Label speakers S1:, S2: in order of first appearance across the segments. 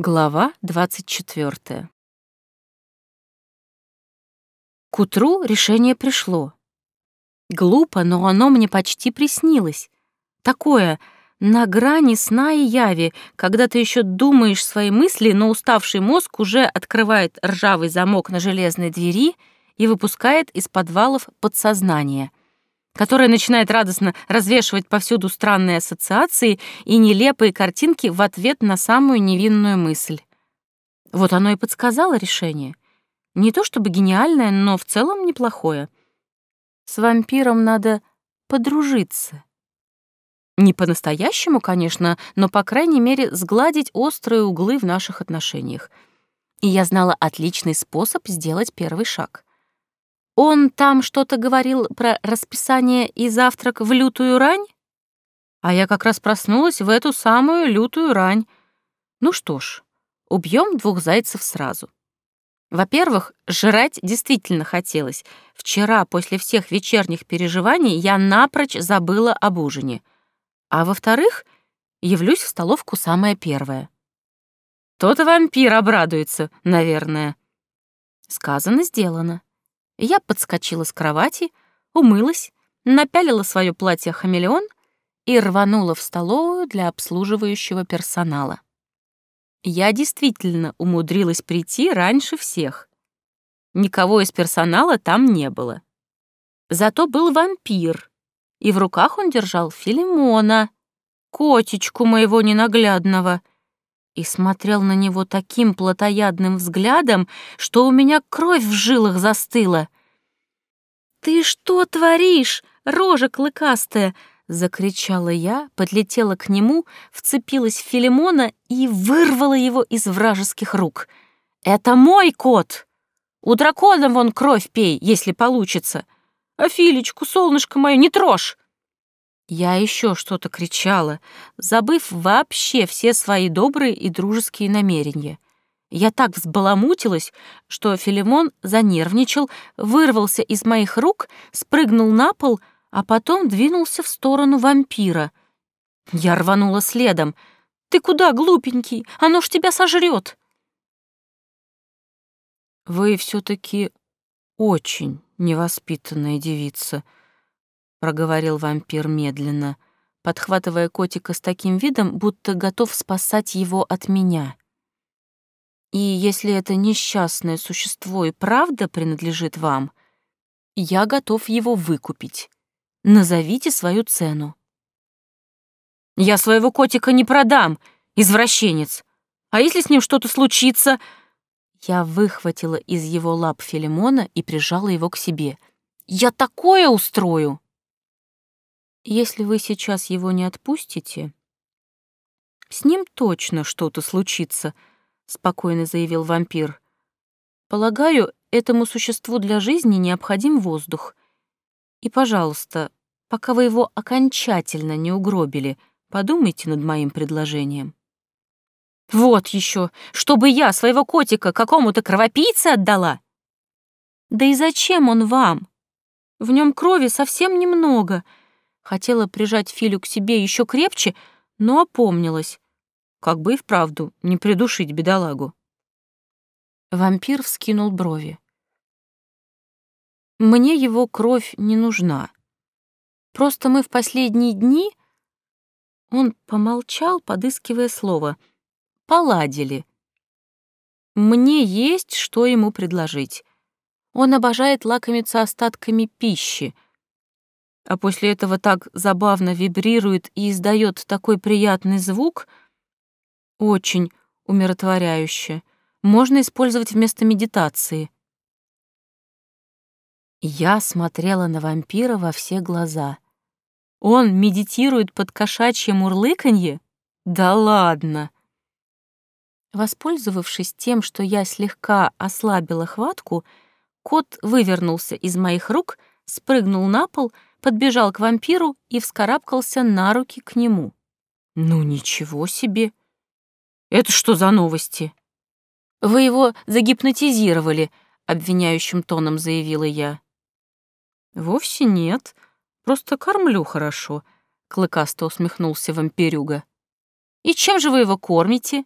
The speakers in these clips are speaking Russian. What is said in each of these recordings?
S1: Глава 24. К утру решение пришло. Глупо, но оно мне почти приснилось. Такое на грани сна и яви, когда ты еще думаешь свои мысли, но уставший мозг уже открывает ржавый замок на железной двери и выпускает из подвалов подсознание — которая начинает радостно развешивать повсюду странные ассоциации и нелепые картинки в ответ на самую невинную мысль. Вот оно и подсказало решение. Не то чтобы гениальное, но в целом неплохое. С вампиром надо подружиться. Не по-настоящему, конечно, но, по крайней мере, сгладить острые углы в наших отношениях. И я знала отличный способ сделать первый шаг. Он там что-то говорил про расписание и завтрак в лютую рань? А я как раз проснулась в эту самую лютую рань. Ну что ж, убьем двух зайцев сразу. Во-первых, жрать действительно хотелось. Вчера, после всех вечерних переживаний, я напрочь забыла об ужине. А во-вторых, явлюсь в столовку самое первое. Тот вампир обрадуется, наверное. Сказано, сделано. Я подскочила с кровати, умылась, напялила свое платье-хамелеон и рванула в столовую для обслуживающего персонала. Я действительно умудрилась прийти раньше всех. Никого из персонала там не было. Зато был вампир, и в руках он держал Филимона, котечку моего ненаглядного — и смотрел на него таким плотоядным взглядом, что у меня кровь в жилах застыла. «Ты что творишь, рожа клыкастая?» — закричала я, подлетела к нему, вцепилась в Филимона и вырвала его из вражеских рук. «Это мой кот! У дракона вон кровь пей, если получится! А Филечку, солнышко мое, не трожь!» Я еще что-то кричала, забыв вообще все свои добрые и дружеские намерения. Я так взбаламутилась, что Филимон занервничал, вырвался из моих рук, спрыгнул на пол, а потом двинулся в сторону вампира. Я рванула следом. «Ты куда, глупенький? Оно ж тебя сожрет!» «Вы все таки очень невоспитанная девица», — проговорил вампир медленно, подхватывая котика с таким видом, будто готов спасать его от меня. «И если это несчастное существо и правда принадлежит вам, я готов его выкупить. Назовите свою цену». «Я своего котика не продам, извращенец. А если с ним что-то случится...» Я выхватила из его лап Филимона и прижала его к себе. «Я такое устрою!» Если вы сейчас его не отпустите, с ним точно что-то случится, спокойно заявил вампир. Полагаю, этому существу для жизни необходим воздух. И, пожалуйста, пока вы его окончательно не угробили, подумайте над моим предложением. Вот еще, чтобы я своего котика какому-то кровопийце отдала? Да и зачем он вам? В нем крови совсем немного — Хотела прижать Филю к себе еще крепче, но опомнилась. Как бы и вправду не придушить бедолагу. Вампир вскинул брови. Мне его кровь не нужна. Просто мы в последние дни... Он помолчал, подыскивая слово. Поладили. Мне есть, что ему предложить. Он обожает лакомиться остатками пищи — а после этого так забавно вибрирует и издает такой приятный звук, очень умиротворяюще, можно использовать вместо медитации. Я смотрела на вампира во все глаза. Он медитирует под кошачье мурлыканье? Да ладно! Воспользовавшись тем, что я слегка ослабила хватку, кот вывернулся из моих рук, спрыгнул на пол — подбежал к вампиру и вскарабкался на руки к нему. «Ну ничего себе! Это что за новости?» «Вы его загипнотизировали», — обвиняющим тоном заявила я. «Вовсе нет, просто кормлю хорошо», — клыкасто усмехнулся вампирюга. «И чем же вы его кормите?»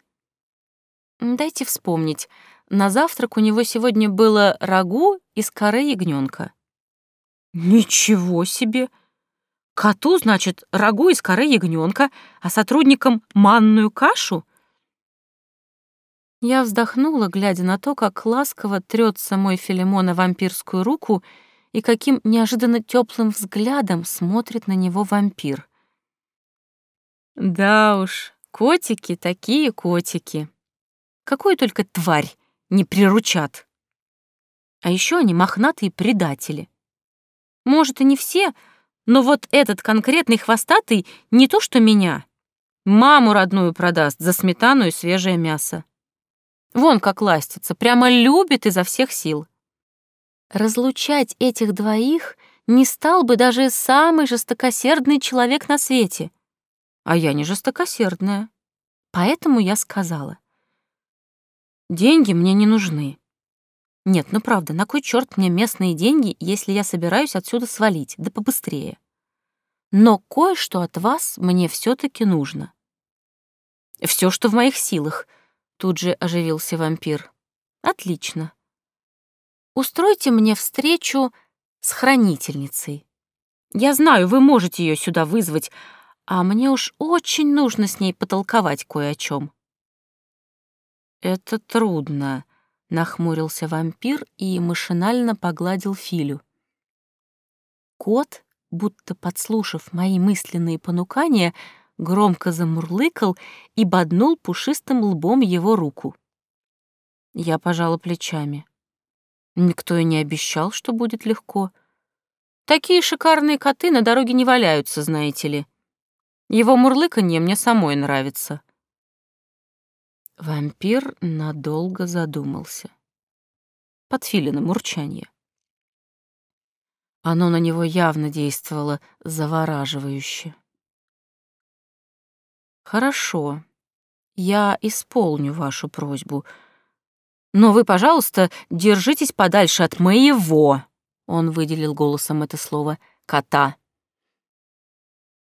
S1: Дайте вспомнить. На завтрак у него сегодня было рагу из коры ягненка. Ничего себе! Коту, значит, рагу из коры ягненка, а сотрудникам манную кашу? Я вздохнула, глядя на то, как ласково трется мой Филимона вампирскую руку и каким неожиданно теплым взглядом смотрит на него вампир. Да уж, котики такие котики. Какую только тварь не приручат. А еще они мохнатые предатели. Может, и не все, но вот этот конкретный хвостатый не то что меня. Маму родную продаст за сметану и свежее мясо. Вон как ластится, прямо любит изо всех сил. Разлучать этих двоих не стал бы даже самый жестокосердный человек на свете. А я не жестокосердная. Поэтому я сказала. Деньги мне не нужны. Нет, ну правда, на кой черт мне местные деньги, если я собираюсь отсюда свалить, да побыстрее? Но кое-что от вас мне все таки нужно. Все, что в моих силах, тут же оживился вампир. Отлично. Устройте мне встречу с хранительницей. Я знаю, вы можете ее сюда вызвать, а мне уж очень нужно с ней потолковать кое о чем. «Это трудно», — нахмурился вампир и машинально погладил Филю. Кот, будто подслушав мои мысленные понукания, громко замурлыкал и боднул пушистым лбом его руку. Я пожала плечами. Никто и не обещал, что будет легко. Такие шикарные коты на дороге не валяются, знаете ли. Его мурлыканье мне самой нравится. Вампир надолго задумался. Под филином урчанье. Оно на него явно действовало завораживающе. «Хорошо, я исполню вашу просьбу. Но вы, пожалуйста, держитесь подальше от моего», — он выделил голосом это слово, — «кота».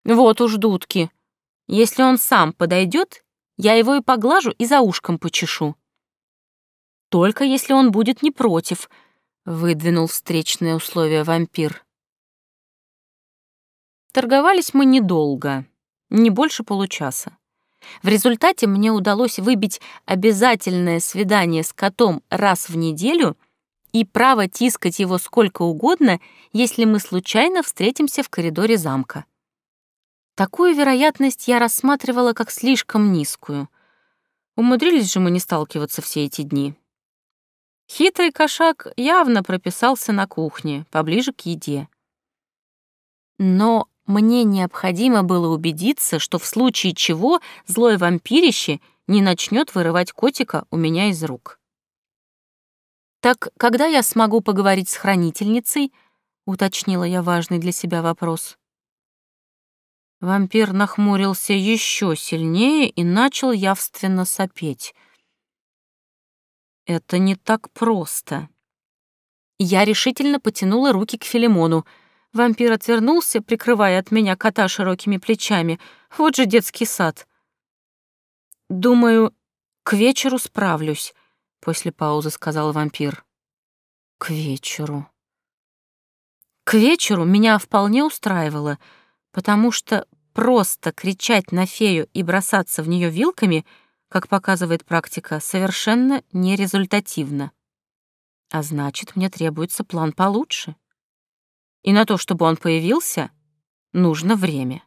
S1: «Вот уж дудки. Если он сам подойдет, я его и поглажу, и за ушком почешу. Только если он будет не против, выдвинул встречное условие вампир. Торговались мы недолго, не больше получаса. В результате мне удалось выбить обязательное свидание с котом раз в неделю и право тискать его сколько угодно, если мы случайно встретимся в коридоре замка. Такую вероятность я рассматривала как слишком низкую. Умудрились же мы не сталкиваться все эти дни. Хитрый кошак явно прописался на кухне, поближе к еде. Но мне необходимо было убедиться, что в случае чего злое вампирище не начнет вырывать котика у меня из рук. «Так когда я смогу поговорить с хранительницей?» — уточнила я важный для себя вопрос. Вампир нахмурился еще сильнее и начал явственно сопеть. «Это не так просто». Я решительно потянула руки к Филимону. Вампир отвернулся, прикрывая от меня кота широкими плечами. Вот же детский сад. «Думаю, к вечеру справлюсь», — после паузы сказал вампир. «К вечеру». К вечеру меня вполне устраивало — потому что просто кричать на фею и бросаться в нее вилками, как показывает практика, совершенно нерезультативно. А значит, мне требуется план получше. И на то, чтобы он появился, нужно время.